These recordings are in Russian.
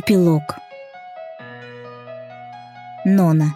Эпилог. Нона.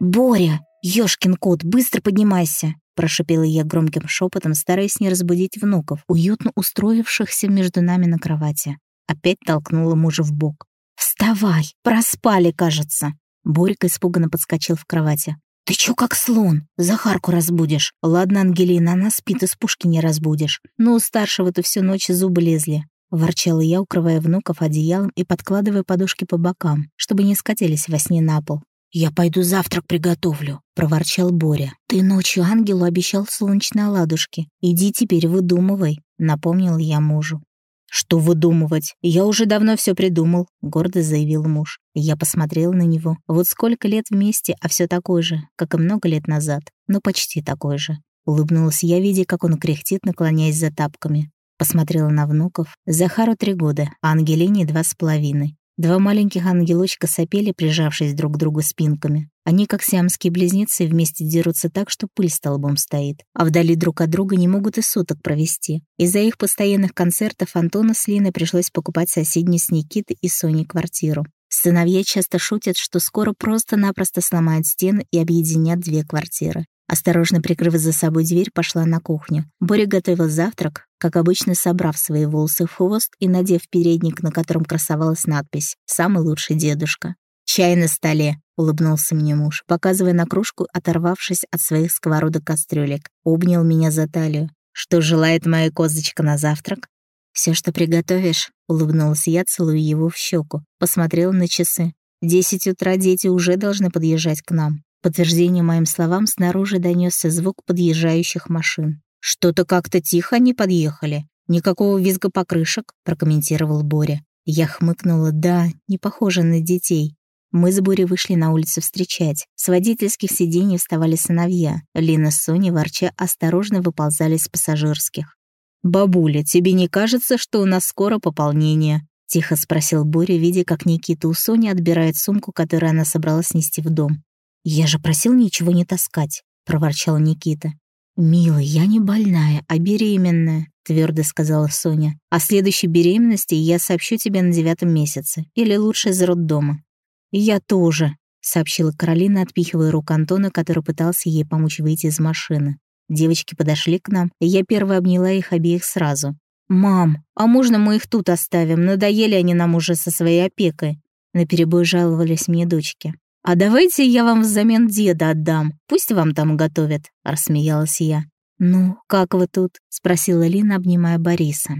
«Боря, ёшкин кот, быстро поднимайся!» Прошипела я громким шепотом, стараясь не разбудить внуков, уютно устроившихся между нами на кровати. Опять толкнула мужа в бок. «Вставай! Проспали, кажется!» Борька испуганно подскочил в кровати. «Ты чё как слон? Захарку разбудишь. Ладно, Ангелина, она спит, из пушки не разбудишь. Но у старшего-то всю ночь зубы лезли. Ворчала я, укрывая внуков одеялом и подкладывая подушки по бокам, чтобы не скатились во сне на пол. «Я пойду завтрак приготовлю», — проворчал Боря. «Ты ночью ангелу обещал солнечные оладушки. Иди теперь выдумывай», — напомнил я мужу. «Что выдумывать? Я уже давно все придумал», — гордо заявил муж. Я посмотрел на него. Вот сколько лет вместе, а все такое же, как и много лет назад. Ну, почти такой же. Улыбнулась я, видя, как он кряхтит, наклоняясь за тапками. Посмотрела на внуков. Захару три года, а Ангелине два с половиной. Два маленьких ангелочка сопели, прижавшись друг к другу спинками. Они, как сиамские близнецы, вместе дерутся так, что пыль столбом стоит. А вдали друг от друга не могут и суток провести. Из-за их постоянных концертов Антона с Линой пришлось покупать соседнюю с Никитой и Соней квартиру. Сыновья часто шутят, что скоро просто-напросто сломают стены и объединят две квартиры. Осторожно прикрыв за собой дверь, пошла на кухню. Боря готовил завтрак, как обычно собрав свои волосы в хвост и надев передник, на котором красовалась надпись «Самый лучший дедушка». «Чай на столе», — улыбнулся мне муж, показывая на кружку, оторвавшись от своих сковородок кастрюлек. Обнял меня за талию. «Что желает моя козочка на завтрак?» Все, что приготовишь», — улыбнулась я, целую его в щеку. Посмотрела на часы. «Десять утра дети уже должны подъезжать к нам». Подтверждение моим словам снаружи донесся звук подъезжающих машин. «Что-то как-то тихо они подъехали. Никакого визга покрышек», — прокомментировал Боря. Я хмыкнула, да, не похоже на детей. Мы с Борей вышли на улицу встречать. С водительских сидений вставали сыновья. Лина с Соней, ворча, осторожно выползали с пассажирских. «Бабуля, тебе не кажется, что у нас скоро пополнение?» — тихо спросил Боря, видя, как Никита у Сони отбирает сумку, которую она собралась нести в дом. «Я же просил ничего не таскать», — проворчал Никита. «Милый, я не больная, а беременная», — твердо сказала Соня. «О следующей беременности я сообщу тебе на девятом месяце. Или лучше из роддома». «Я тоже», — сообщила Каролина, отпихивая руку Антона, который пытался ей помочь выйти из машины. Девочки подошли к нам, и я первая обняла их обеих сразу. «Мам, а можно мы их тут оставим? Надоели они нам уже со своей опекой». Наперебой жаловались мне дочки. «А давайте я вам взамен деда отдам, пусть вам там готовят», — рассмеялась я. «Ну, как вы тут?» — спросила Лина, обнимая Бориса.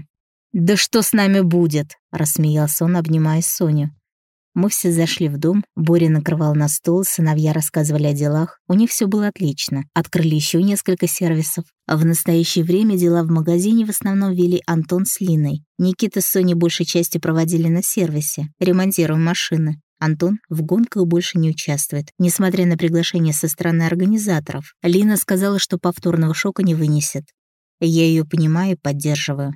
«Да что с нами будет?» — рассмеялся он, обнимая Соню. Мы все зашли в дом, Боря накрывал на стол, сыновья рассказывали о делах. У них все было отлично. Открыли еще несколько сервисов. В настоящее время дела в магазине в основном вели Антон с Линой. Никита с Соней большей частью проводили на сервисе, ремонтируя машины. Антон в гонках больше не участвует, несмотря на приглашение со стороны организаторов. Лина сказала, что повторного шока не вынесет. Я ее понимаю и поддерживаю.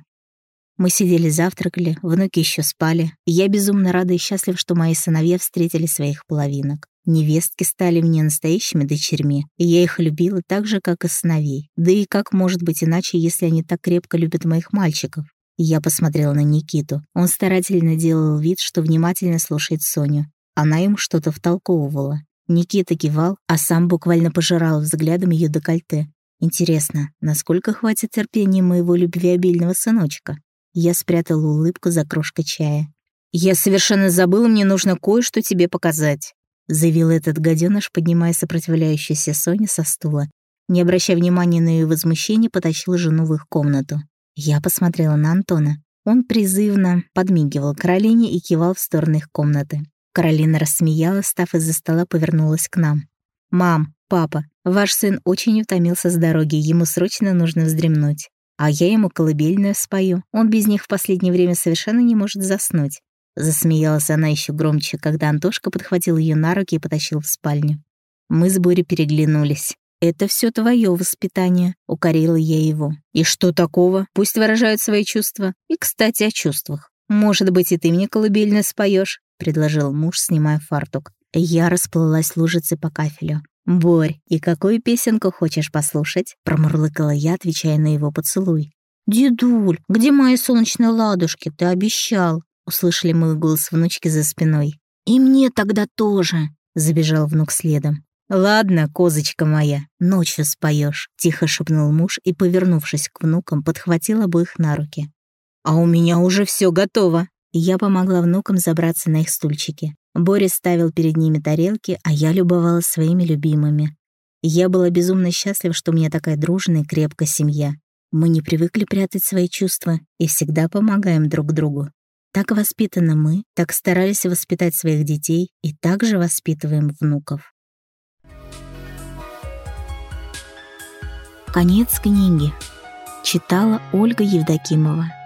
Мы сидели завтракали, внуки еще спали. Я безумно рада и счастлив, что мои сыновья встретили своих половинок. Невестки стали мне настоящими дочерьми, и я их любила так же, как и сыновей. Да и как может быть иначе, если они так крепко любят моих мальчиков? Я посмотрела на Никиту. Он старательно делал вид, что внимательно слушает Соню. Она ему что-то втолковывала. Никита кивал, а сам буквально пожирал взглядом ее декольте. Интересно, насколько хватит терпения моего любвеобильного сыночка? Я спрятала улыбку за крошкой чая. «Я совершенно забыла, мне нужно кое-что тебе показать», заявил этот гаденыш, поднимая сопротивляющуюся Соню со стула. Не обращая внимания на ее возмущение, потащил жену в их комнату. Я посмотрела на Антона. Он призывно подмигивал Каролине и кивал в сторону их комнаты. Каролина рассмеялась, став из-за стола, повернулась к нам. «Мам, папа, ваш сын очень утомился с дороги, ему срочно нужно вздремнуть. А я ему колыбельную спою, он без них в последнее время совершенно не может заснуть». Засмеялась она еще громче, когда Антошка подхватил ее на руки и потащил в спальню. Мы с Борей переглянулись. «Это все твое воспитание», — укорила я его. «И что такого? Пусть выражают свои чувства. И, кстати, о чувствах. Может быть, и ты мне колыбельную споешь? Предложил муж, снимая фартук. Я расплылась лужицей по кафелю. «Борь, и какую песенку хочешь послушать?» Промурлыкала я, отвечая на его поцелуй. «Дедуль, где мои солнечные ладушки? Ты обещал!» — услышали мой голос внучки за спиной. «И мне тогда тоже!» — забежал внук следом. «Ладно, козочка моя, ночью споешь», — тихо шепнул муж и, повернувшись к внукам, подхватил обоих на руки. «А у меня уже все готово!» Я помогла внукам забраться на их стульчики. Борис ставил перед ними тарелки, а я любовалась своими любимыми. Я была безумно счастлива, что у меня такая дружная и крепкая семья. Мы не привыкли прятать свои чувства и всегда помогаем друг другу. Так воспитаны мы, так старались воспитать своих детей и также воспитываем внуков. Конец книги. Читала Ольга Евдокимова.